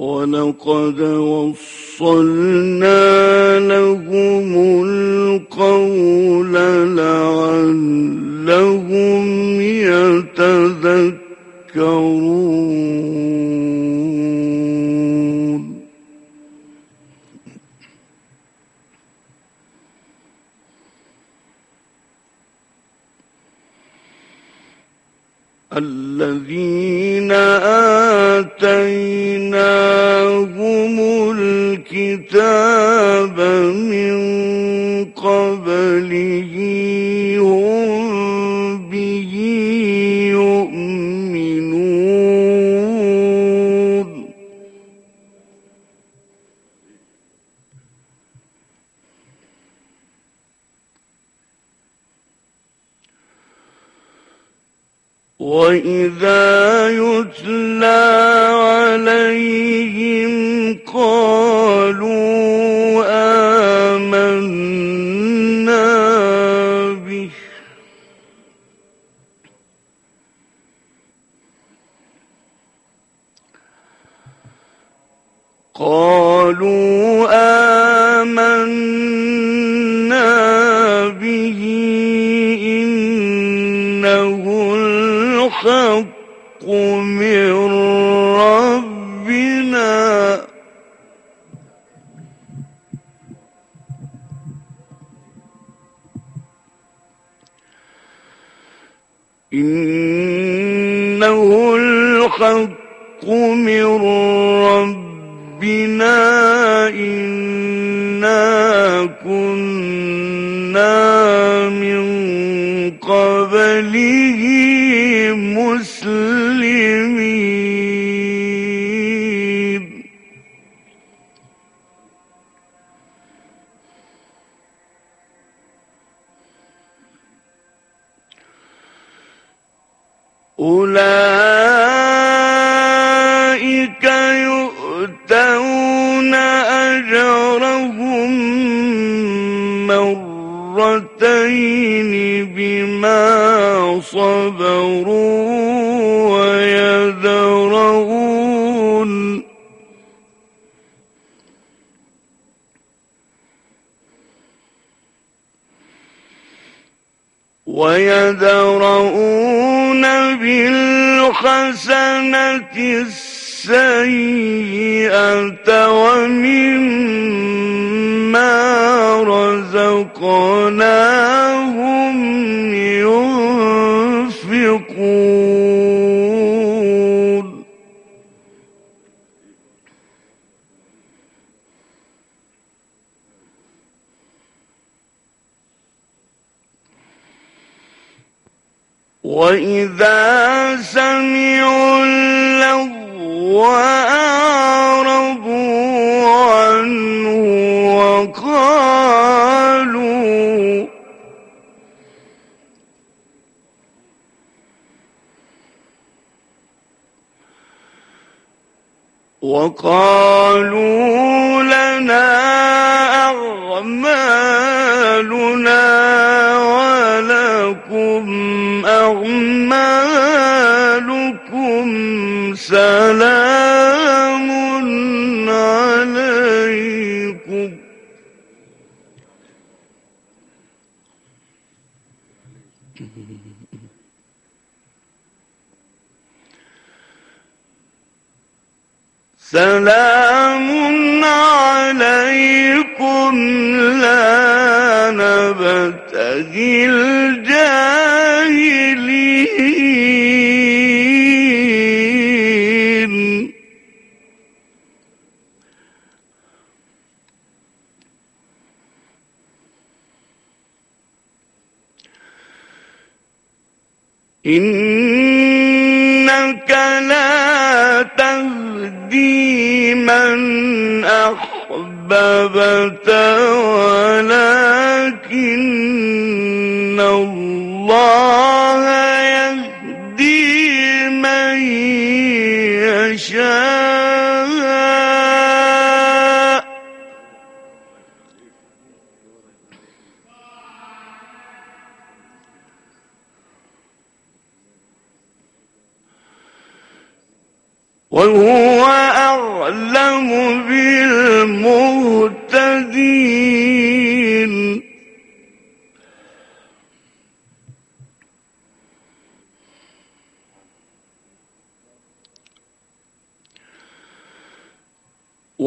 ولقد وصلنا لهم القول لعلهم يتذكرون. الذين آتيناهم الكتاب من قبله هم به يؤمنون. وإذا قالوا أولئك يؤتون أجرهم مرتين بما صبروا ويدرؤون ويدرؤون بالحسنة السيئة ومما رزقناهم ينفقون. وإذا سمعوا اللغو أعرضوا عنه وقالوا وقالوا لنا أعمالنا أعمالكم سلام عليكم. سلام إنك لا تهدي من أحببت ولكن الله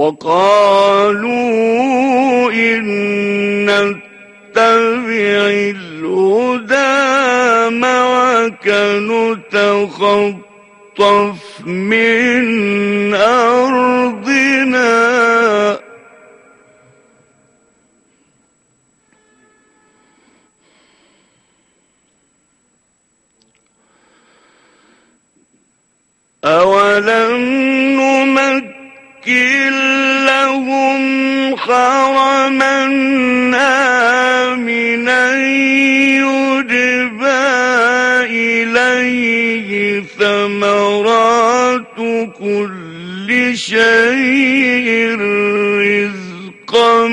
وقالوا إن نتبع الهدى معك نتخطف من أرضنا. أولم نمكن حرما آمنا يجبى إليه ثمرات كل شيء رزقا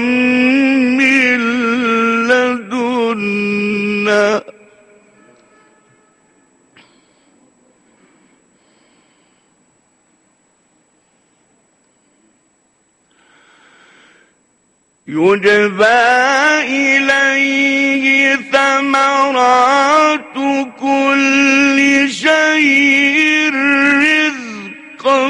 يجبى إليه ثمرات كل شيء رزقا.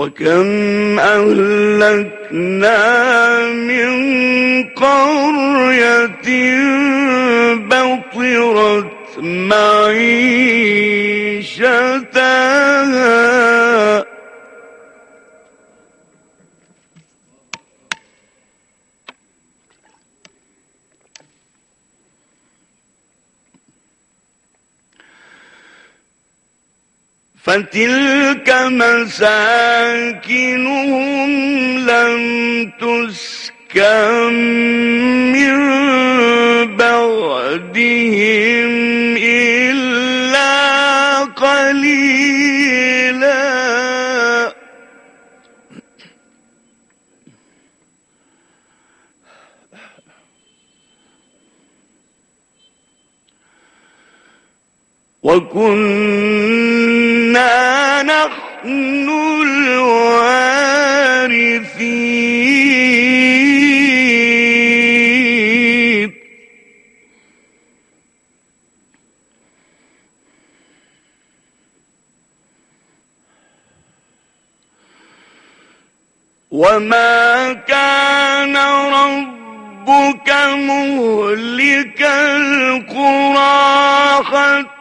وكم أهلكنا من قرية بطرت معيشتها. فتلك مساكنهم لم تسكن من بعدهم إلا قليلا وكنا نحن الوارثين. وما كان ربك مهلك القرى حتى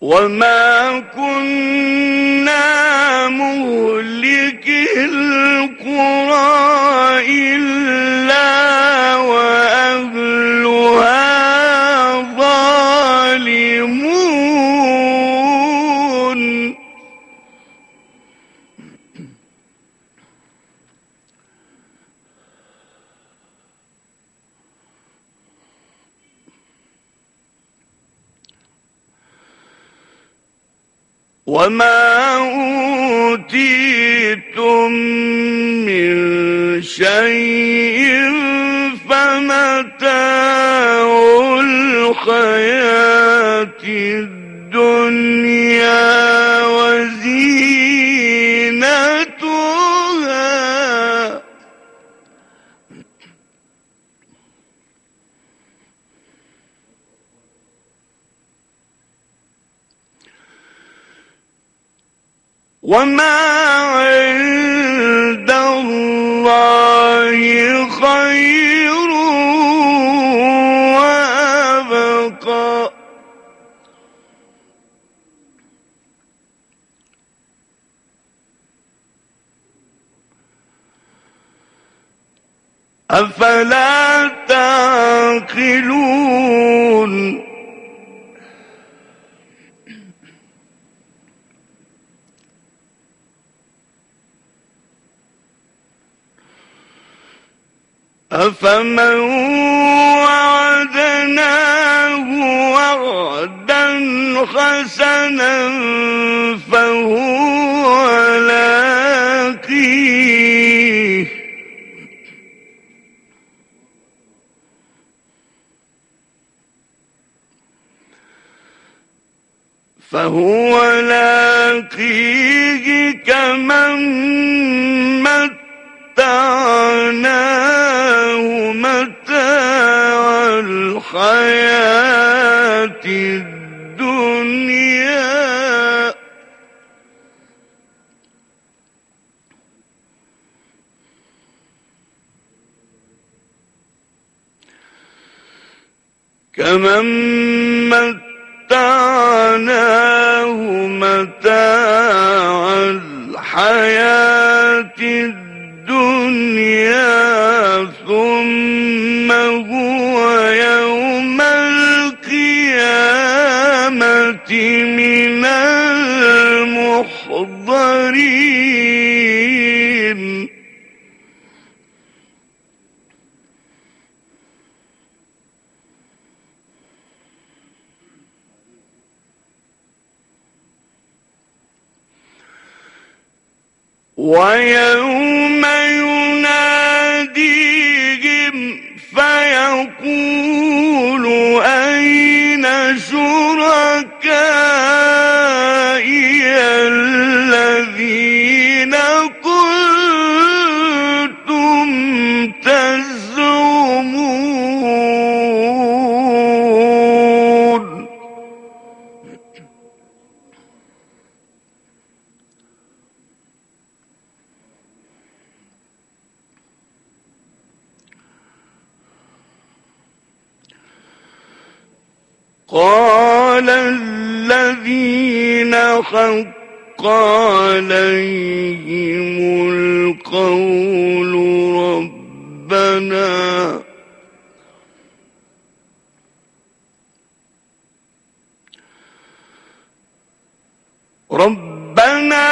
وما كنا مهلك القرى إلا الدنيا وزينتها. وما أفلا تعقلون؟ أفمن وعدناه وعدا حسنا فهو فهو لاقيه كمن متعناه متاع الحياة الدنيا. كمن متعناه متاع الحياة حق عليهم القول ربنا ربنا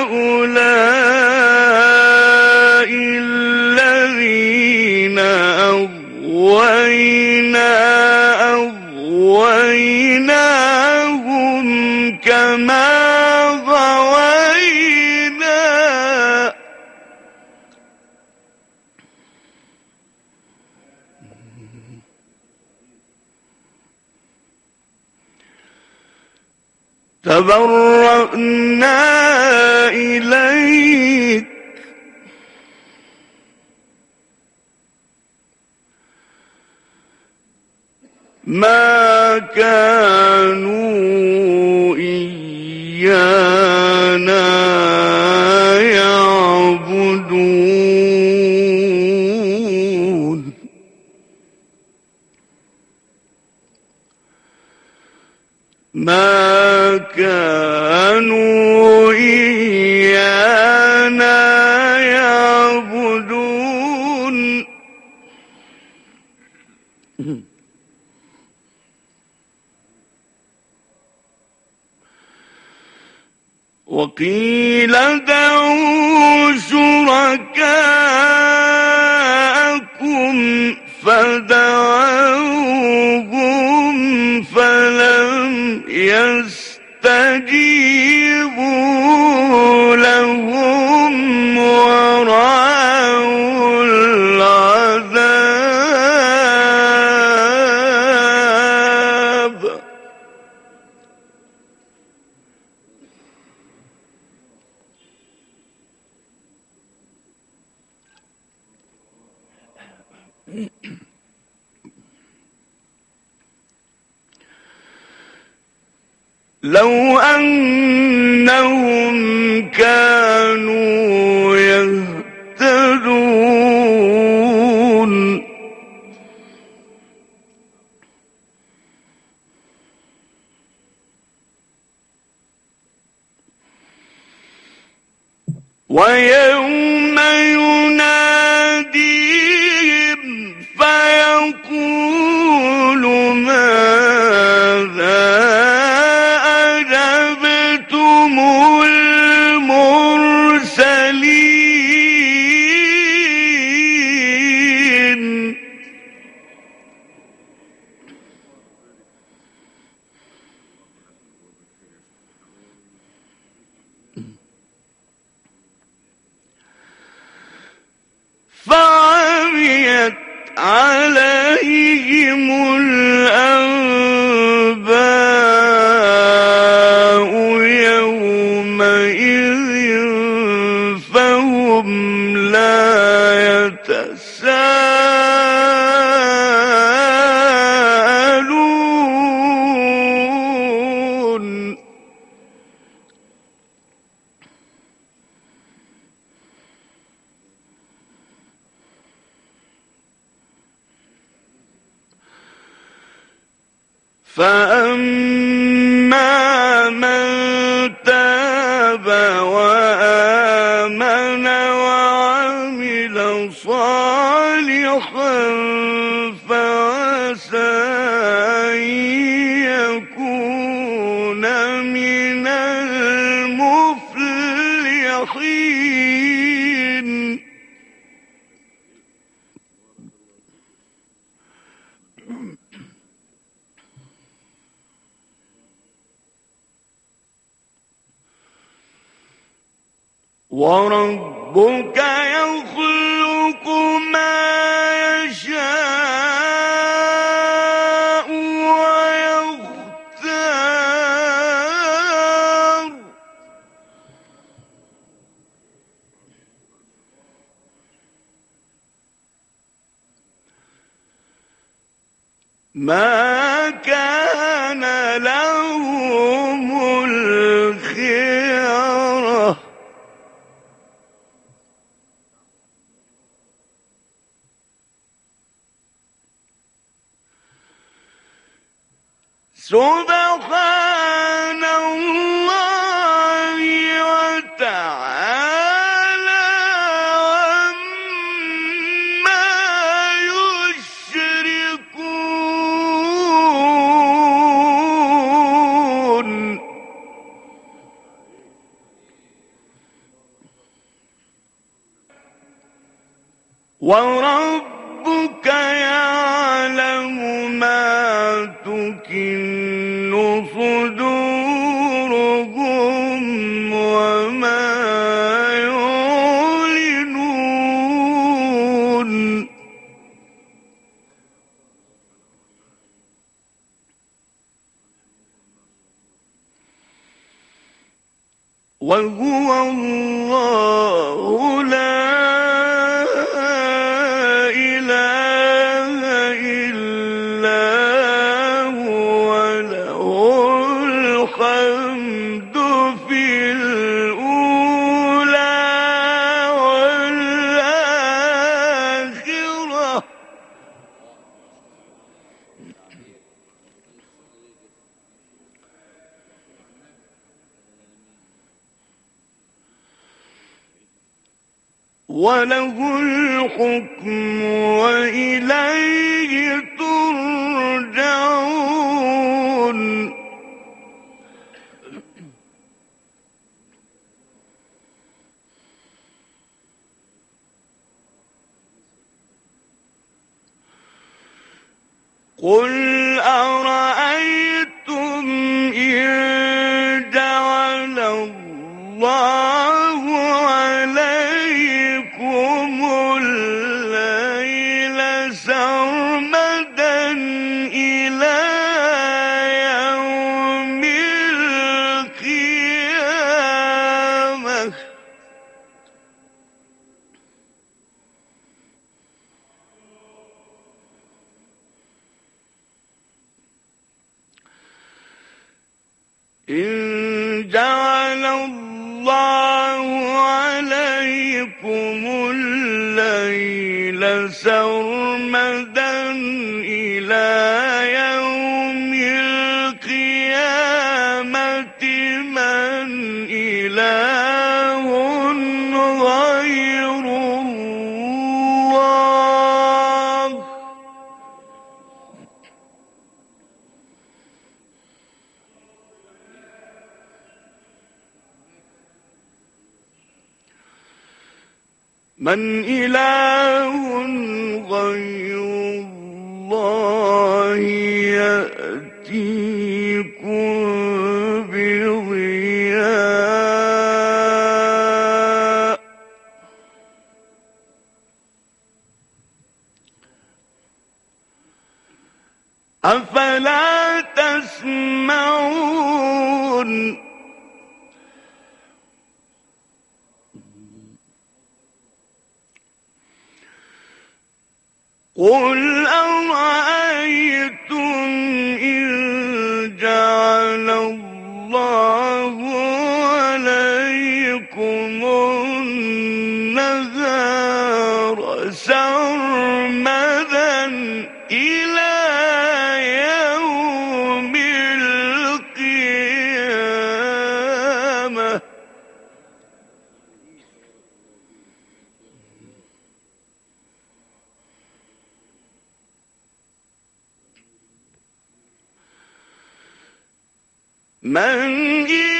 هؤلاء الذين أغوينا كانوا إيانا يعبدون. وقيل لو أنهم كانوا آمن وربك يخلق ما يشاء ويختار. ما كان لهم وهو وله الحكم وإليه ترجعون. قل أرأيتم إن جعل الله إن جعل الله عليكم الليل سرا من إله غير الله يأتيكم بضياء. أفلا تسمعون قل أرأيتم من إله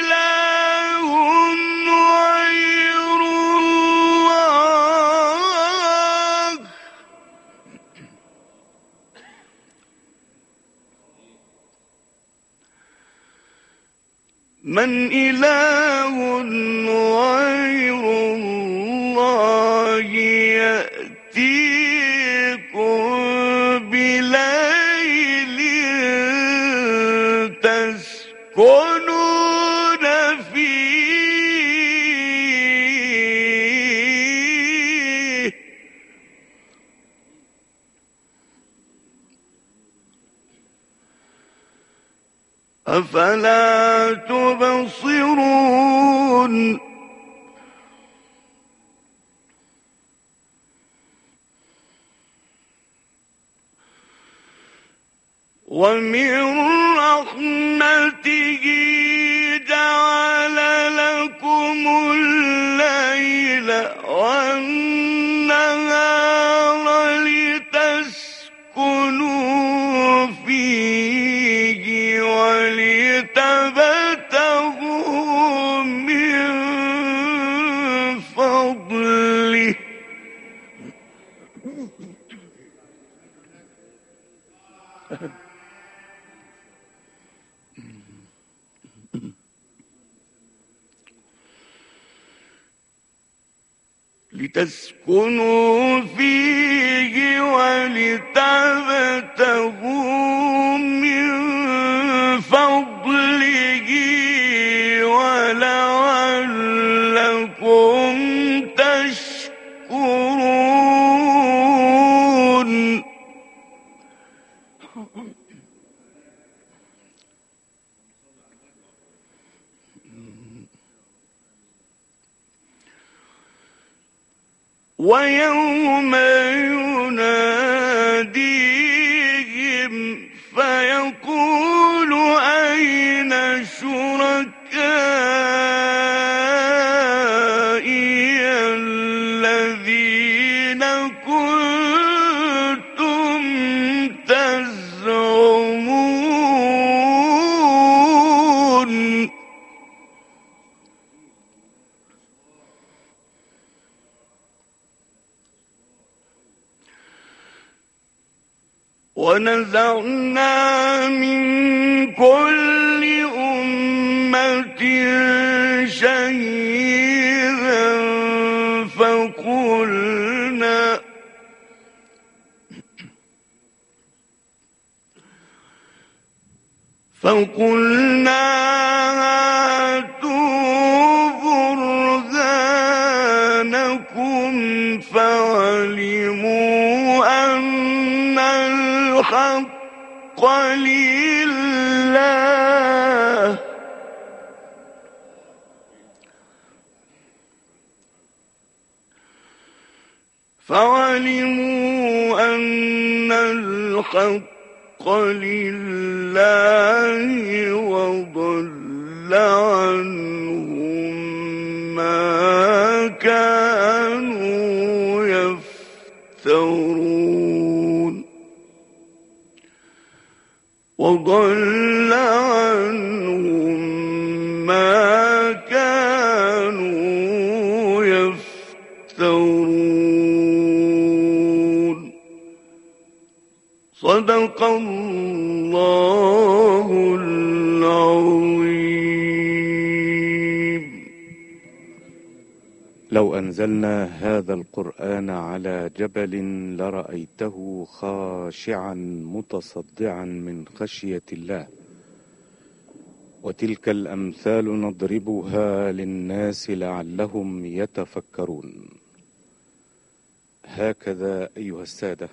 ومن رحمته لتسكنوا فيه ولتبتغوا ونزعنا من كل أمة شهيدا فقلنا فقلنا الحق لله. فعلموا أن الحق لله وضل عنهم ما كان وضل عنهم ما كانوا يفترون. صدق الله لو أنزلنا هذا القرآن على جبل لرأيته خاشعا متصدعا من خشية الله. وتلك الأمثال نضربها للناس لعلهم يتفكرون. هكذا أيها السادة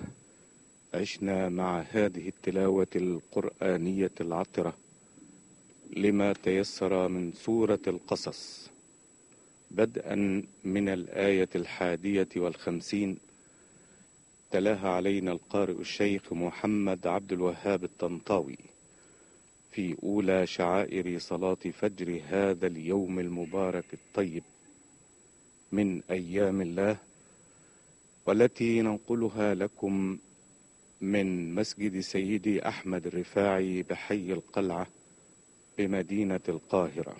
عشنا مع هذه التلاوة القرآنية العطرة لما تيسر من سورة القصص. بدءا من الآية الحادية والخمسين تلاها علينا القارئ الشيخ محمد عبد الوهاب الطنطاوي في أولى شعائر صلاة فجر هذا اليوم المبارك الطيب من أيام الله والتي ننقلها لكم من مسجد سيدي أحمد الرفاعي بحي القلعة بمدينة القاهرة.